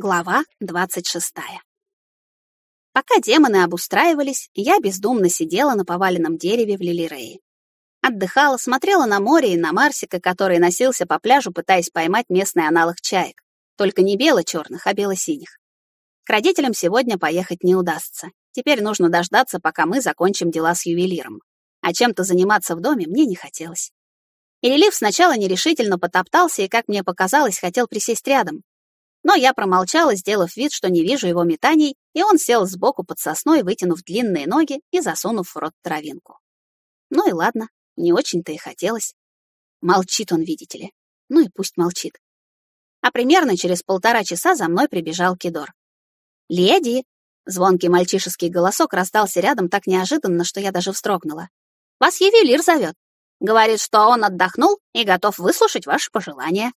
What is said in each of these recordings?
Глава 26. Пока демоны обустраивались, я бездумно сидела на поваленном дереве в Лилирее. Отдыхала, смотрела на море и на Марсика, который носился по пляжу, пытаясь поймать местный аналог чаек. Только не бело-черных, а бело-синих. К родителям сегодня поехать не удастся. Теперь нужно дождаться, пока мы закончим дела с ювелиром. А чем-то заниматься в доме мне не хотелось. Ирелив сначала нерешительно потоптался и, как мне показалось, хотел присесть рядом, но я промолчала, сделав вид, что не вижу его метаний, и он сел сбоку под сосной, вытянув длинные ноги и засунув в рот травинку. Ну и ладно, не очень-то и хотелось. Молчит он, видите ли. Ну и пусть молчит. А примерно через полтора часа за мной прибежал Кидор. «Леди!» Звонкий мальчишеский голосок раздался рядом так неожиданно, что я даже встрогнула. «Вас ювелир зовет. Говорит, что он отдохнул и готов выслушать ваши пожелания».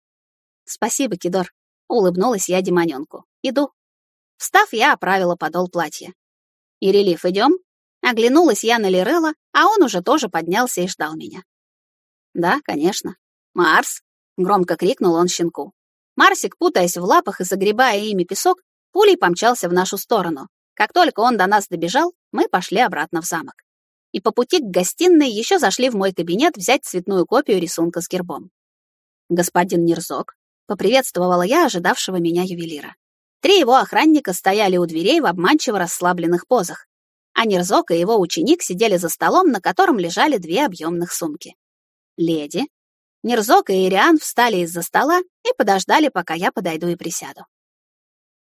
«Спасибо, Кидор», Улыбнулась я демонёнку. Иду. Встав, я оправила подол платья. «Ирелиф, идем?» Оглянулась я на Лирелла, а он уже тоже поднялся и ждал меня. «Да, конечно. Марс!» — громко крикнул он щенку. Марсик, путаясь в лапах и загребая ими песок, пулей помчался в нашу сторону. Как только он до нас добежал, мы пошли обратно в замок. И по пути к гостиной еще зашли в мой кабинет взять цветную копию рисунка с гербом. «Господин Нерзок, Поприветствовала я ожидавшего меня ювелира. Три его охранника стояли у дверей в обманчиво расслабленных позах, а Нерзок и его ученик сидели за столом, на котором лежали две объемных сумки. Леди, Нерзок и Ириан встали из-за стола и подождали, пока я подойду и присяду.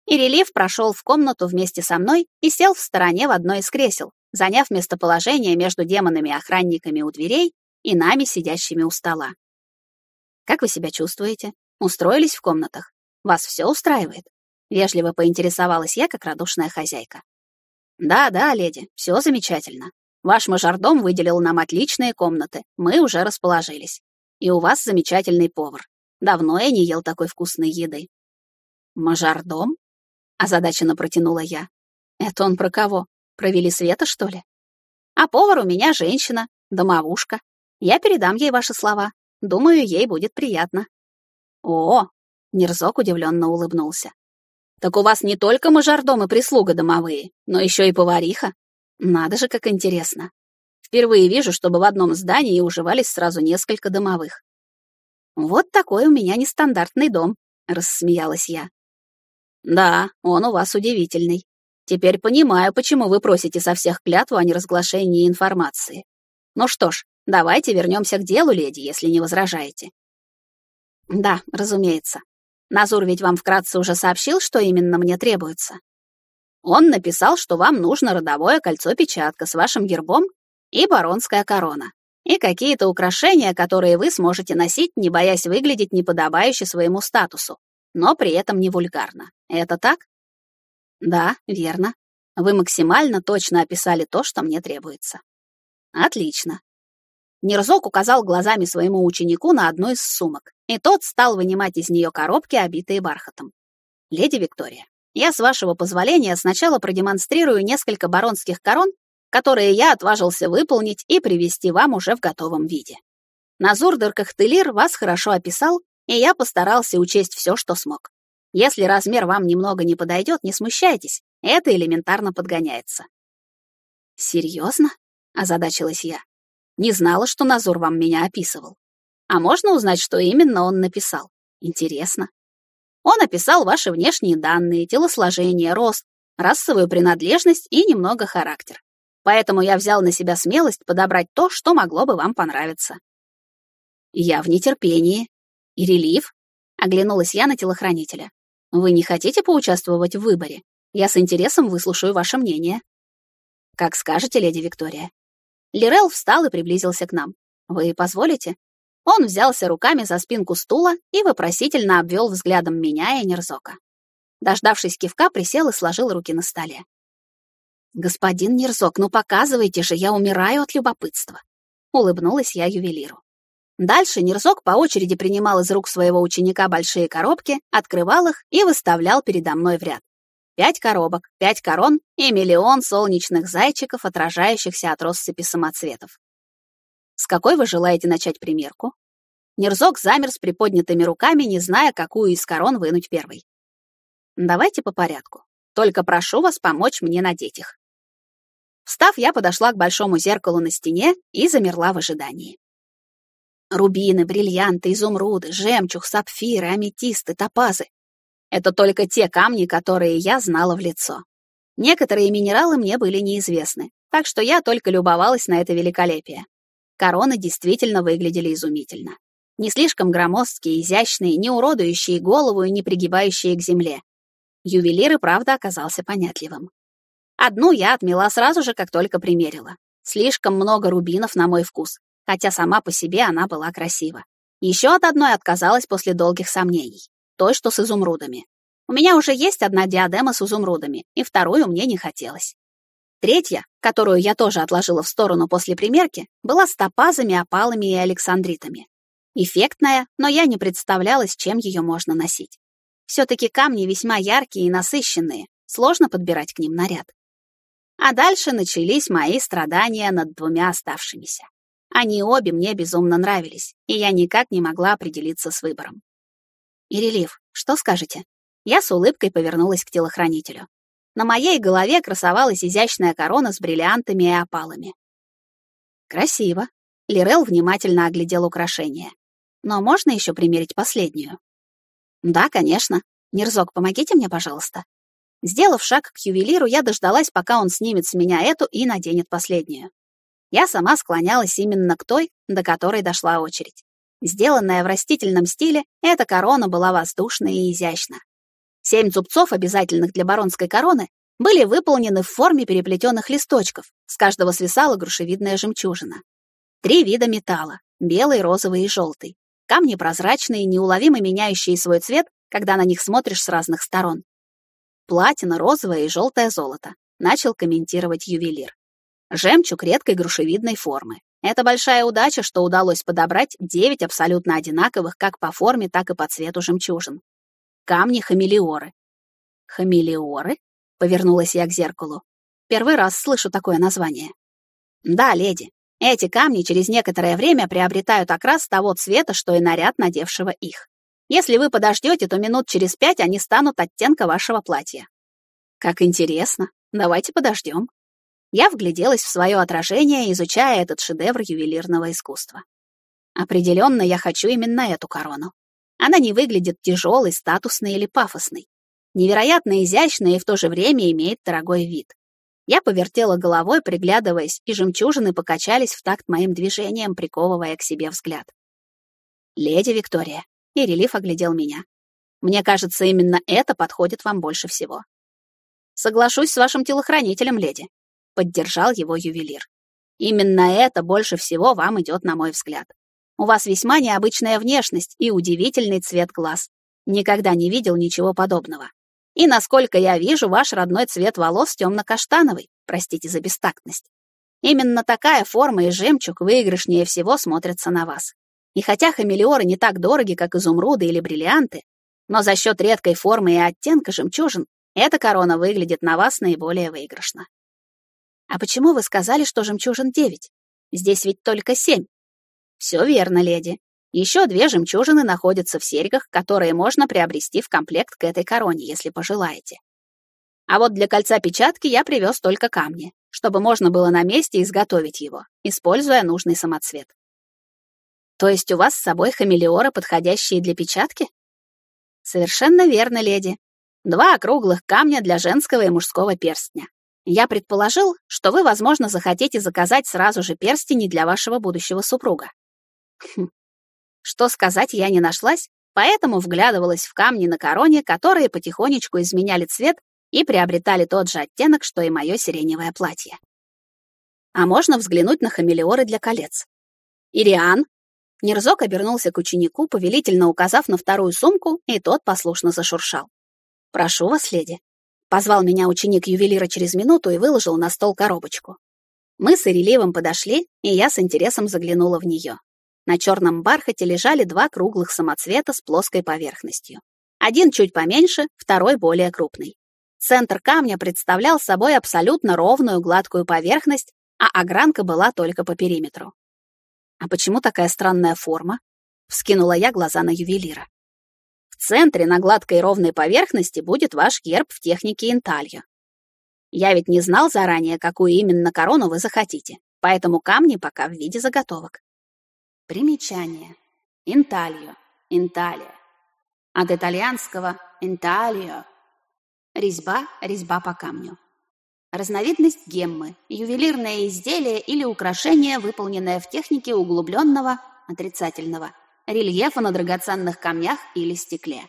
Ирелив прошел в комнату вместе со мной и сел в стороне в одно из кресел, заняв местоположение между демонами-охранниками у дверей и нами, сидящими у стола. «Как вы себя чувствуете?» Устроились в комнатах? Вас все устраивает?» Вежливо поинтересовалась я, как радушная хозяйка. «Да, да, леди, все замечательно. Ваш мажордом выделил нам отличные комнаты, мы уже расположились. И у вас замечательный повар. Давно я не ел такой вкусной еды». «Мажордом?» — озадаченно протянула я. «Это он про кого? Про Велисвета, что ли?» «А повар у меня женщина, домовушка. Я передам ей ваши слова. Думаю, ей будет приятно». «О!» — Нерзок удивленно улыбнулся. «Так у вас не только мажордом и прислуга домовые, но еще и повариха? Надо же, как интересно. Впервые вижу, чтобы в одном здании уживались сразу несколько домовых». «Вот такой у меня нестандартный дом», — рассмеялась я. «Да, он у вас удивительный. Теперь понимаю, почему вы просите со всех клятву о неразглашении информации. Ну что ж, давайте вернемся к делу, леди, если не возражаете. Да, разумеется. Назур ведь вам вкратце уже сообщил, что именно мне требуется. Он написал, что вам нужно родовое кольцо-печатка с вашим гербом и баронская корона, и какие-то украшения, которые вы сможете носить, не боясь выглядеть неподобающе своему статусу, но при этом не вульгарно. Это так? Да, верно. Вы максимально точно описали то, что мне требуется. Отлично. Нерзок указал глазами своему ученику на одну из сумок, и тот стал вынимать из нее коробки, обитые бархатом. «Леди Виктория, я, с вашего позволения, сначала продемонстрирую несколько баронских корон, которые я отважился выполнить и привести вам уже в готовом виде. Назур Даркахтелир вас хорошо описал, и я постарался учесть все, что смог. Если размер вам немного не подойдет, не смущайтесь, это элементарно подгоняется». «Серьезно?» — озадачилась я. Не знала, что Назур вам меня описывал. А можно узнать, что именно он написал? Интересно. Он описал ваши внешние данные, телосложение, рост, расовую принадлежность и немного характер. Поэтому я взял на себя смелость подобрать то, что могло бы вам понравиться. Я в нетерпении. И релиф? Оглянулась я на телохранителя. Вы не хотите поучаствовать в выборе? Я с интересом выслушаю ваше мнение. Как скажете, леди Виктория. Лирел встал и приблизился к нам. «Вы позволите?» Он взялся руками за спинку стула и вопросительно обвел взглядом меня и Нерзока. Дождавшись кивка, присел и сложил руки на столе. «Господин Нерзок, ну показывайте же, я умираю от любопытства!» Улыбнулась я ювелиру. Дальше Нерзок по очереди принимал из рук своего ученика большие коробки, открывал их и выставлял передо мной в ряд. Пять коробок, пять корон и миллион солнечных зайчиков, отражающихся от россыпи самоцветов. С какой вы желаете начать примерку? Нерзок замер с приподнятыми руками, не зная, какую из корон вынуть первой. Давайте по порядку. Только прошу вас помочь мне надеть их. Встав, я подошла к большому зеркалу на стене и замерла в ожидании. Рубины, бриллианты, изумруды, жемчуг, сапфиры, аметисты, топазы. Это только те камни, которые я знала в лицо. Некоторые минералы мне были неизвестны, так что я только любовалась на это великолепие. Короны действительно выглядели изумительно. Не слишком громоздкие, изящные, не уродующие голову и не пригибающие к земле. Ювелир и правда оказался понятливым. Одну я отмела сразу же, как только примерила. Слишком много рубинов на мой вкус, хотя сама по себе она была красива. Еще от одной отказалась после долгих сомнений. Той, что с изумрудами. У меня уже есть одна диадема с изумрудами, и вторую мне не хотелось. Третья, которую я тоже отложила в сторону после примерки, была с топазами, опалами и александритами. Эффектная, но я не представляла, с чем ее можно носить. Все-таки камни весьма яркие и насыщенные, сложно подбирать к ним наряд. А дальше начались мои страдания над двумя оставшимися. Они обе мне безумно нравились, и я никак не могла определиться с выбором. «Ирелив, что скажете?» Я с улыбкой повернулась к телохранителю. На моей голове красовалась изящная корона с бриллиантами и опалами. «Красиво». Лирел внимательно оглядел украшение. «Но можно еще примерить последнюю?» «Да, конечно. Нерзок, помогите мне, пожалуйста». Сделав шаг к ювелиру, я дождалась, пока он снимет с меня эту и наденет последнюю. Я сама склонялась именно к той, до которой дошла очередь. Сделанная в растительном стиле, эта корона была воздушной и изящна. Семь зубцов, обязательных для баронской короны, были выполнены в форме переплетенных листочков, с каждого свисала грушевидная жемчужина. Три вида металла — белый, розовый и желтый. Камни прозрачные, неуловимо меняющие свой цвет, когда на них смотришь с разных сторон. Платина, розовое и желтое золото, начал комментировать ювелир. Жемчуг редкой грушевидной формы. Это большая удача, что удалось подобрать девять абсолютно одинаковых как по форме, так и по цвету жемчужин. Камни-хамелеоры. Хамелеоры? Повернулась я к зеркалу. Первый раз слышу такое название. Да, леди. Эти камни через некоторое время приобретают окрас того цвета, что и наряд надевшего их. Если вы подождете, то минут через пять они станут оттенка вашего платья. Как интересно. Давайте подождем. Я вгляделась в свое отражение, изучая этот шедевр ювелирного искусства. Определенно, я хочу именно эту корону. Она не выглядит тяжелой, статусной или пафосной. Невероятно изящная и в то же время имеет дорогой вид. Я повертела головой, приглядываясь, и жемчужины покачались в такт моим движением, приковывая к себе взгляд. «Леди Виктория», — и релиф оглядел меня. «Мне кажется, именно это подходит вам больше всего». «Соглашусь с вашим телохранителем, леди», — поддержал его ювелир. «Именно это больше всего вам идет, на мой взгляд. У вас весьма необычная внешность и удивительный цвет глаз. Никогда не видел ничего подобного. И, насколько я вижу, ваш родной цвет волос темно-каштановый, простите за бестактность. Именно такая форма и жемчуг выигрышнее всего смотрятся на вас. И хотя хамелеоры не так дороги, как изумруды или бриллианты, но за счет редкой формы и оттенка жемчужин эта корона выглядит на вас наиболее выигрышно. А почему вы сказали, что жемчужин девять? Здесь ведь только семь. Все верно, леди. Еще две жемчужины находятся в серьгах, которые можно приобрести в комплект к этой короне, если пожелаете. А вот для кольца печатки я привез только камни, чтобы можно было на месте изготовить его, используя нужный самоцвет. То есть у вас с собой хамелеоры, подходящие для печатки? Совершенно верно, леди. Два округлых камня для женского и мужского перстня. Я предположил, что вы, возможно, захотите заказать сразу же перстени для вашего будущего супруга. Хм. Что сказать я не нашлась, поэтому вглядывалась в камни на короне, которые потихонечку изменяли цвет и приобретали тот же оттенок, что и мое сиреневое платье. А можно взглянуть на хамелеоры для колец. «Ириан!» Нерзок обернулся к ученику, повелительно указав на вторую сумку, и тот послушно зашуршал. «Прошу вас, леди». Позвал меня ученик ювелира через минуту и выложил на стол коробочку. Мы с Иреливом подошли, и я с интересом заглянула в нее. На черном бархате лежали два круглых самоцвета с плоской поверхностью. Один чуть поменьше, второй более крупный. Центр камня представлял собой абсолютно ровную гладкую поверхность, а огранка была только по периметру. «А почему такая странная форма?» — вскинула я глаза на ювелира. «В центре на гладкой ровной поверхности будет ваш герб в технике интальо. Я ведь не знал заранее, какую именно корону вы захотите, поэтому камни пока в виде заготовок. Примечание. Интальо. Инталия. От итальянского «инталио» — резьба, резьба по камню. Разновидность геммы — ювелирное изделие или украшение, выполненное в технике углубленного, отрицательного, рельефа на драгоценных камнях или стекле.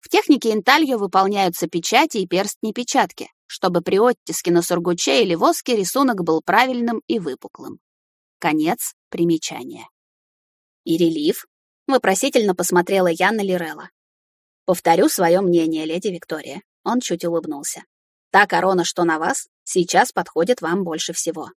В технике интальо выполняются печати и перстни-печатки, чтобы при оттиске на сургуче или воске рисунок был правильным и выпуклым. Конец примечания. И рельеф? Вопросительно посмотрела я на Лирелла. Повторю свое мнение, леди Виктория. Он чуть улыбнулся. Та корона, что на вас, сейчас подходит вам больше всего.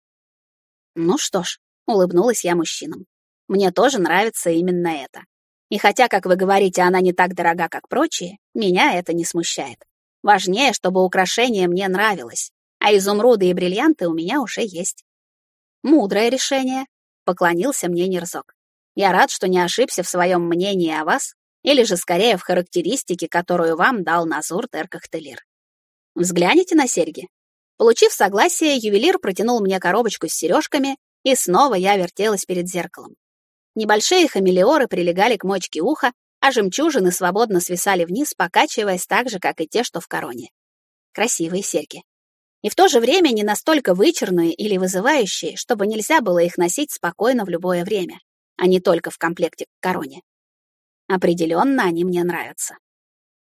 Ну что ж, улыбнулась я мужчинам. Мне тоже нравится именно это. И хотя, как вы говорите, она не так дорога, как прочие, меня это не смущает. Важнее, чтобы украшение мне нравилось, а изумруды и бриллианты у меня уже есть. Мудрое решение, поклонился мне Нерзок. Я рад, что не ошибся в своем мнении о вас или же скорее в характеристике, которую вам дал Назур Теркахтелир. Взгляните на серьги. Получив согласие, ювелир протянул мне коробочку с сережками, и снова я вертелась перед зеркалом. Небольшие хамелеоры прилегали к мочке уха, а жемчужины свободно свисали вниз, покачиваясь так же, как и те, что в короне. Красивые серьги. И в то же время не настолько вычурные или вызывающие, чтобы нельзя было их носить спокойно в любое время, а не только в комплекте к короне. Определенно они мне нравятся.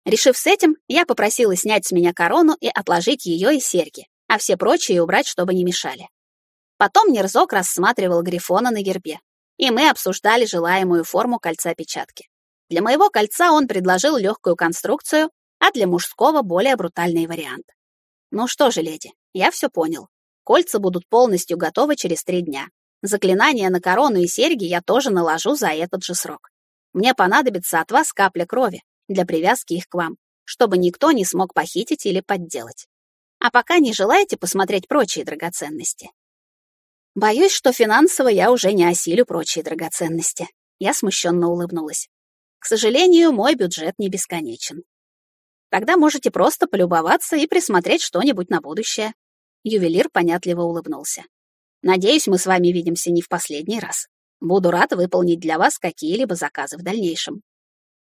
Решив с этим, я попросила снять с меня корону и отложить ее и серьги, а все прочие убрать, чтобы не мешали. Потом Нерзок рассматривал Грифона на гербе, и мы обсуждали желаемую форму кольца печатки. Для моего кольца он предложил легкую конструкцию, а для мужского более брутальный вариант. Ну что же, леди, я все понял. Кольца будут полностью готовы через три дня. Заклинание на корону и серьги я тоже наложу за этот же срок. Мне понадобится от вас капля крови для привязки их к вам, чтобы никто не смог похитить или подделать. А пока не желаете посмотреть прочие драгоценности? Боюсь, что финансово я уже не осилю прочие драгоценности. Я смущенно улыбнулась. К сожалению, мой бюджет не бесконечен. Тогда можете просто полюбоваться и присмотреть что-нибудь на будущее. Ювелир понятливо улыбнулся. Надеюсь, мы с вами видимся не в последний раз. Буду рад выполнить для вас какие-либо заказы в дальнейшем.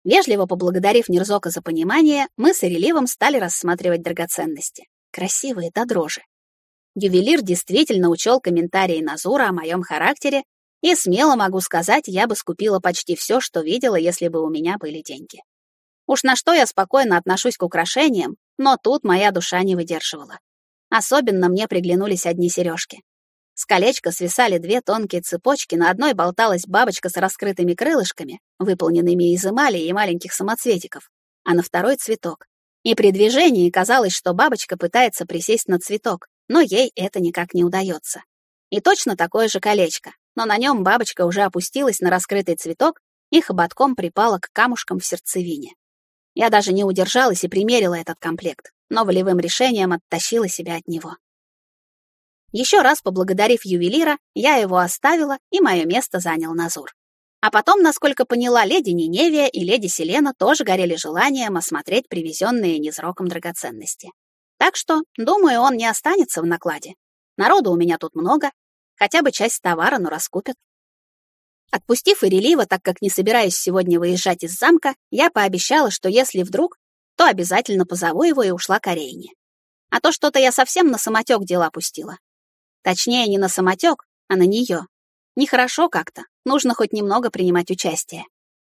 Вежливо поблагодарив Нерзока за понимание, мы с Иреливом стали рассматривать драгоценности. Красивые до дрожи. Ювелир действительно учел комментарии Назура о моем характере, и смело могу сказать, я бы скупила почти все, что видела, если бы у меня были деньги. Уж на что я спокойно отношусь к украшениям, но тут моя душа не выдерживала. Особенно мне приглянулись одни сережки. С колечка свисали две тонкие цепочки, на одной болталась бабочка с раскрытыми крылышками, выполненными из эмали и маленьких самоцветиков, а на второй — цветок. И при движении казалось, что бабочка пытается присесть на цветок, но ей это никак не удается. И точно такое же колечко, но на нем бабочка уже опустилась на раскрытый цветок и хоботком припала к камушкам в сердцевине. Я даже не удержалась и примерила этот комплект, но волевым решением оттащила себя от него. Еще раз поблагодарив ювелира, я его оставила, и мое место занял Назур. А потом, насколько поняла, леди Ниневия и леди Селена тоже горели желанием осмотреть привезенные незроком драгоценности. Так что, думаю, он не останется в накладе. Народу у меня тут много, хотя бы часть товара, но раскупят. Отпустив Ирелива, так как не собираюсь сегодня выезжать из замка, я пообещала, что если вдруг, то обязательно позову его и ушла к Арейне. А то что-то я совсем на самотек дела пустила. Точнее, не на самотек, а на нее. Нехорошо как-то, нужно хоть немного принимать участие.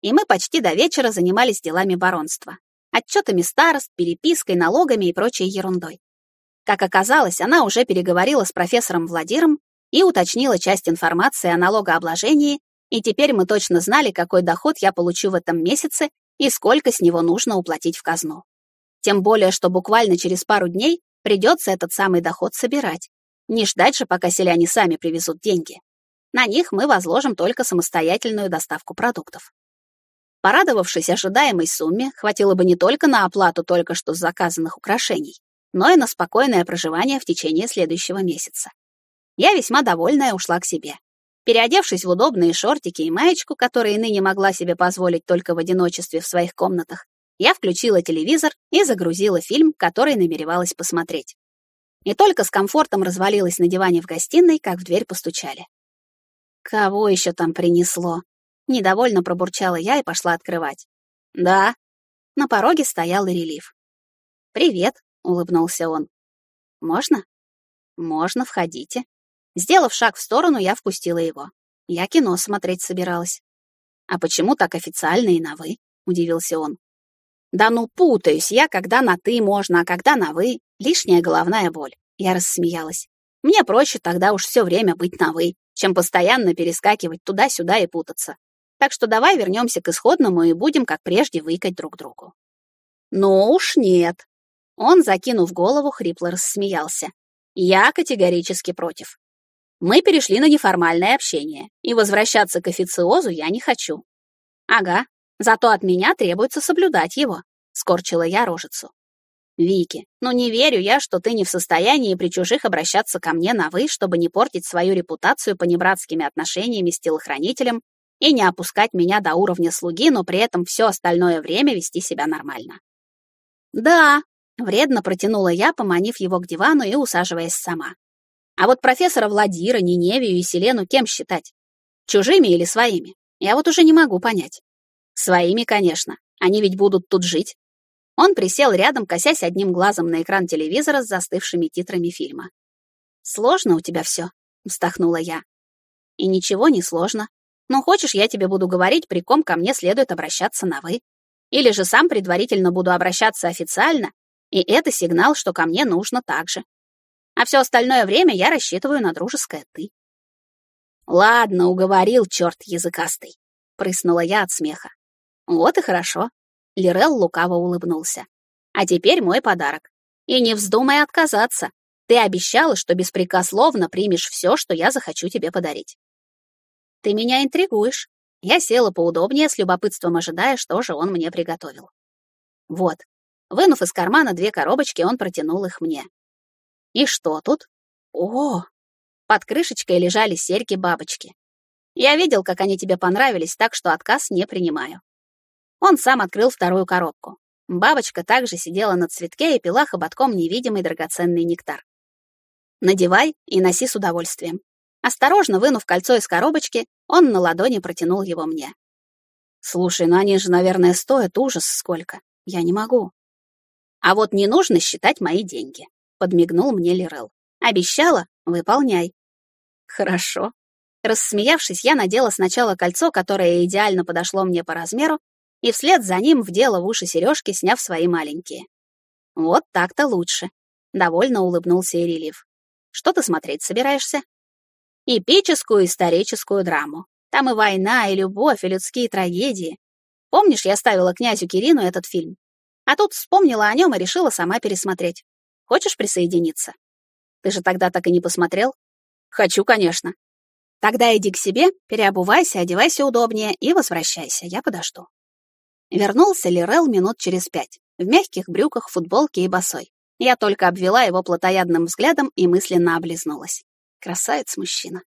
И мы почти до вечера занимались делами баронства. Отчетами старост, перепиской, налогами и прочей ерундой. Как оказалось, она уже переговорила с профессором Владиром и уточнила часть информации о налогообложении, и теперь мы точно знали, какой доход я получу в этом месяце и сколько с него нужно уплатить в казну. Тем более, что буквально через пару дней придется этот самый доход собирать. Не ждать же, пока селяне сами привезут деньги. На них мы возложим только самостоятельную доставку продуктов. Порадовавшись ожидаемой сумме, хватило бы не только на оплату только что заказанных украшений, но и на спокойное проживание в течение следующего месяца. Я весьма довольная ушла к себе. Переодевшись в удобные шортики и маечку, которые ныне могла себе позволить только в одиночестве в своих комнатах, Я включила телевизор и загрузила фильм, который намеревалась посмотреть. И только с комфортом развалилась на диване в гостиной, как в дверь постучали. «Кого еще там принесло?» Недовольно пробурчала я и пошла открывать. «Да». На пороге стоял и релиф. «Привет», — улыбнулся он. «Можно?» «Можно, входите». Сделав шаг в сторону, я впустила его. Я кино смотреть собиралась. «А почему так официально и на «вы»?» — удивился он. «Да ну, путаюсь я, когда на «ты» можно, а когда на «вы». Лишняя головная боль». Я рассмеялась. «Мне проще тогда уж все время быть на «вы», чем постоянно перескакивать туда-сюда и путаться. Так что давай вернемся к исходному и будем, как прежде, выкать друг другу». «Ну уж нет». Он, закинув голову, хрипло рассмеялся. «Я категорически против. Мы перешли на неформальное общение, и возвращаться к официозу я не хочу». «Ага, зато от меня требуется соблюдать его», — скорчила я рожицу. Вики, ну не верю я, что ты не в состоянии при чужих обращаться ко мне на «вы», чтобы не портить свою репутацию понебратскими отношениями с телохранителем и не опускать меня до уровня слуги, но при этом все остальное время вести себя нормально. Да, вредно протянула я, поманив его к дивану и усаживаясь сама. А вот профессора Владира, Ниневию и Селену кем считать? Чужими или своими? Я вот уже не могу понять. Своими, конечно. Они ведь будут тут жить. Он присел рядом, косясь одним глазом на экран телевизора с застывшими титрами фильма. «Сложно у тебя все», — вздохнула я. «И ничего не сложно. Но хочешь, я тебе буду говорить, при ком ко мне следует обращаться на «вы». Или же сам предварительно буду обращаться официально, и это сигнал, что ко мне нужно так же. А все остальное время я рассчитываю на дружеское «ты». «Ладно, уговорил, черт языкастый», — прыснула я от смеха. «Вот и хорошо. Лирел лукаво улыбнулся. «А теперь мой подарок. И не вздумай отказаться. Ты обещала, что беспрекословно примешь все, что я захочу тебе подарить». «Ты меня интригуешь». Я села поудобнее, с любопытством ожидая, что же он мне приготовил. Вот. Вынув из кармана две коробочки, он протянул их мне. «И что тут?» «О!» Под крышечкой лежали серьги-бабочки. «Я видел, как они тебе понравились, так что отказ не принимаю». Он сам открыл вторую коробку. Бабочка также сидела на цветке и пила хоботком невидимый драгоценный нектар. «Надевай и носи с удовольствием». Осторожно вынув кольцо из коробочки, он на ладони протянул его мне. «Слушай, ну они же, наверное, стоят ужас сколько. Я не могу». «А вот не нужно считать мои деньги», — подмигнул мне Лирел. «Обещала? Выполняй». «Хорошо». Рассмеявшись, я надела сначала кольцо, которое идеально подошло мне по размеру, и вслед за ним вдела в уши сережки, сняв свои маленькие. «Вот так-то лучше», — довольно улыбнулся Ирилив. «Что ты смотреть собираешься?» «Эпическую историческую драму. Там и война, и любовь, и людские трагедии. Помнишь, я ставила князю Кирину этот фильм? А тут вспомнила о нем и решила сама пересмотреть. Хочешь присоединиться? Ты же тогда так и не посмотрел? Хочу, конечно. Тогда иди к себе, переобувайся, одевайся удобнее и возвращайся, я подожду. Вернулся Лирел минут через пять, в мягких брюках, футболке и босой. Я только обвела его плотоядным взглядом и мысленно облизнулась. Красавец мужчина.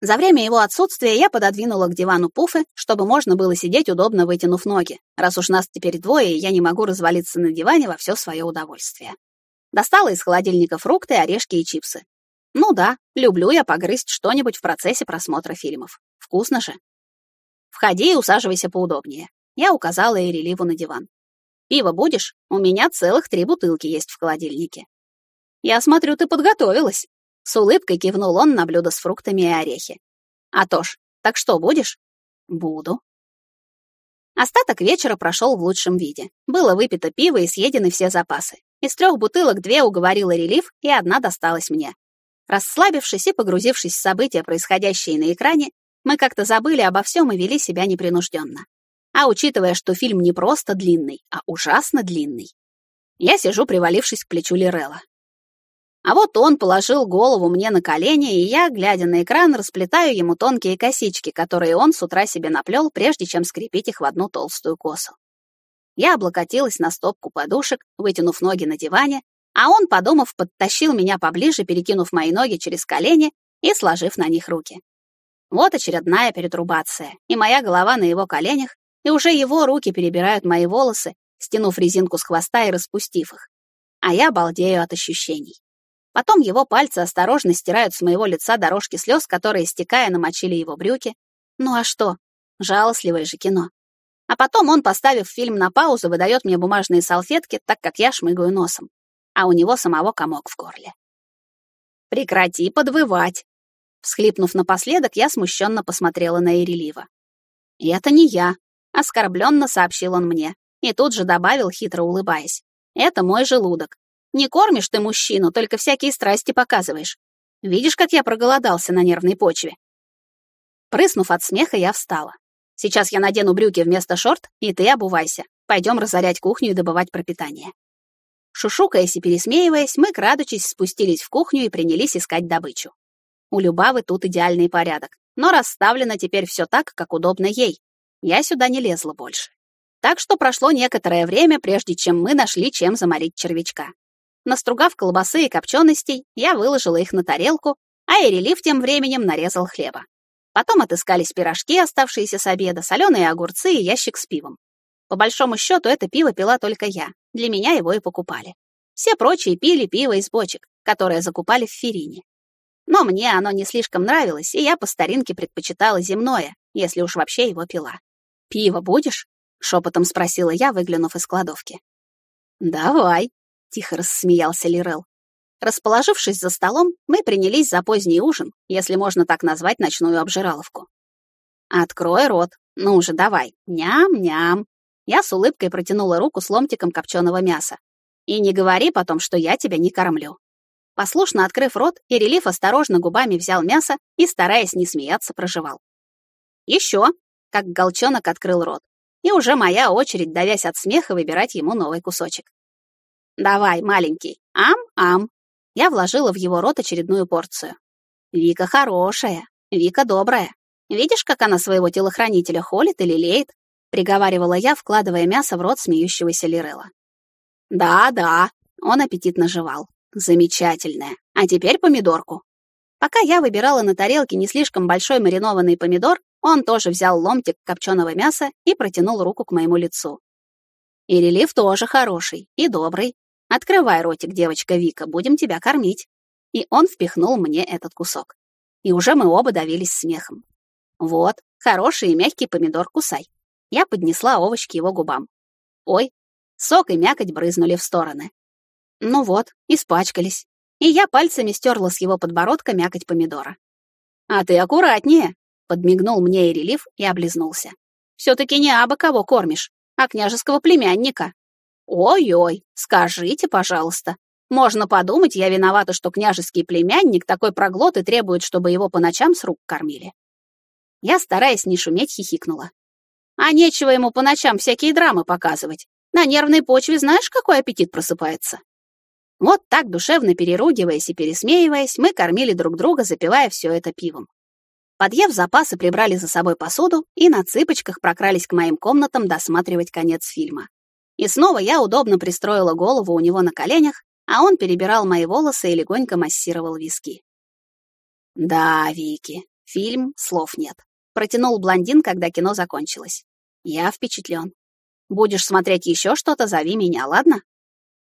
За время его отсутствия я пододвинула к дивану пуфы, чтобы можно было сидеть удобно вытянув ноги, раз уж нас теперь двое, и я не могу развалиться на диване во все свое удовольствие. Достала из холодильника фрукты, орешки и чипсы. Ну да, люблю я погрызть что-нибудь в процессе просмотра фильмов. Вкусно же. Входи и усаживайся поудобнее. Я указала Эриливу на диван. «Пиво будешь? У меня целых три бутылки есть в холодильнике». «Я смотрю, ты подготовилась». С улыбкой кивнул он на блюдо с фруктами и орехи. «А то ж, так что, будешь?» «Буду». Остаток вечера прошел в лучшем виде. Было выпито пиво и съедены все запасы. Из трех бутылок две уговорила релиф, и одна досталась мне. Расслабившись и погрузившись в события, происходящие на экране, мы как-то забыли обо всем и вели себя непринужденно. А учитывая, что фильм не просто длинный, а ужасно длинный, я сижу, привалившись к плечу Лирелла. А вот он положил голову мне на колени, и я, глядя на экран, расплетаю ему тонкие косички, которые он с утра себе наплел, прежде чем скрепить их в одну толстую косу. Я облокотилась на стопку подушек, вытянув ноги на диване, а он, подумав, подтащил меня поближе, перекинув мои ноги через колени и сложив на них руки. Вот очередная перетрубация, и моя голова на его коленях, и уже его руки перебирают мои волосы, стянув резинку с хвоста и распустив их. А я балдею от ощущений. Потом его пальцы осторожно стирают с моего лица дорожки слез, которые, стекая, намочили его брюки. Ну а что? Жалостливое же кино. А потом он, поставив фильм на паузу, выдает мне бумажные салфетки, так как я шмыгаю носом. А у него самого комок в горле. «Прекрати подвывать!» Всхлипнув напоследок, я смущенно посмотрела на Ирелива. «И это не я», — оскорбленно сообщил он мне. И тут же добавил, хитро улыбаясь. «Это мой желудок. Не кормишь ты мужчину, только всякие страсти показываешь. Видишь, как я проголодался на нервной почве?» Прыснув от смеха, я встала. Сейчас я надену брюки вместо шорт, и ты обувайся. Пойдем разорять кухню и добывать пропитание. Шушукаясь и пересмеиваясь, мы, крадучись, спустились в кухню и принялись искать добычу. У Любавы тут идеальный порядок, но расставлено теперь все так, как удобно ей. Я сюда не лезла больше. Так что прошло некоторое время, прежде чем мы нашли, чем заморить червячка. Настругав колбасы и копченостей, я выложила их на тарелку, а Эрелив тем временем нарезал хлеба. Потом отыскались пирожки, оставшиеся с обеда, соленые огурцы и ящик с пивом. По большому счету, это пиво пила только я. Для меня его и покупали. Все прочие пили пиво из бочек, которые закупали в Ферине. Но мне оно не слишком нравилось, и я по старинке предпочитала земное, если уж вообще его пила. «Пиво будешь?» — шепотом спросила я, выглянув из кладовки. «Давай», — тихо рассмеялся Лирел. Расположившись за столом, мы принялись за поздний ужин, если можно так назвать ночную обжираловку. «Открой рот. Ну же, давай. Ням-ням». Я с улыбкой протянула руку с ломтиком копченого мяса. «И не говори потом, что я тебя не кормлю». Послушно открыв рот, Ирелиф осторожно губами взял мясо и, стараясь не смеяться, прожевал. «Еще», — как голчонок открыл рот. И уже моя очередь, давясь от смеха, выбирать ему новый кусочек. «Давай, маленький. Ам-ам», я вложила в его рот очередную порцию. Вика хорошая, Вика добрая. Видишь, как она своего телохранителя холит и лелеет? Приговаривала я, вкладывая мясо в рот смеющегося Лирелла. Да-да, он аппетитно жевал. Замечательная. А теперь помидорку. Пока я выбирала на тарелке не слишком большой маринованный помидор, он тоже взял ломтик копченого мяса и протянул руку к моему лицу. И рельеф тоже хороший и добрый. Открывай ротик, девочка Вика, будем тебя кормить. И он впихнул мне этот кусок. И уже мы оба давились смехом. Вот, хороший и мягкий помидор кусай. Я поднесла овощ к его губам. Ой, сок и мякоть брызнули в стороны. Ну вот, испачкались. И я пальцами стерла с его подбородка мякоть помидора. «А ты аккуратнее!» — подмигнул мне и релиф и облизнулся. «Все-таки не абы кого кормишь, а княжеского племянника». Ой-ой, скажите, пожалуйста. Можно подумать, я виновата, что княжеский племянник такой проглот и требует, чтобы его по ночам с рук кормили. Я, стараясь не шуметь, хихикнула. А нечего ему по ночам всякие драмы показывать. На нервной почве знаешь, какой аппетит просыпается? Вот так, душевно переругиваясь и пересмеиваясь, мы кормили друг друга, запивая все это пивом. Подъев запасы, прибрали за собой посуду и на цыпочках прокрались к моим комнатам досматривать конец фильма. И снова я удобно пристроила голову у него на коленях, а он перебирал мои волосы и легонько массировал виски. «Да, Вики, фильм, слов нет», — протянул блондин, когда кино закончилось. «Я впечатлен. Будешь смотреть еще что-то, зови меня, ладно?»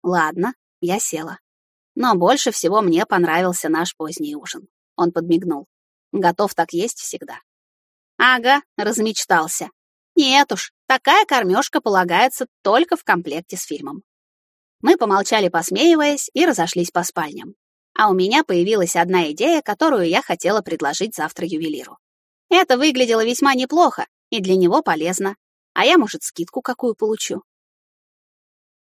«Ладно», — я села. «Но больше всего мне понравился наш поздний ужин». Он подмигнул. «Готов так есть всегда». «Ага», — размечтался. Нет уж, такая кормежка полагается только в комплекте с фильмом. Мы помолчали, посмеиваясь, и разошлись по спальням. А у меня появилась одна идея, которую я хотела предложить завтра ювелиру. Это выглядело весьма неплохо и для него полезно. А я, может, скидку какую получу.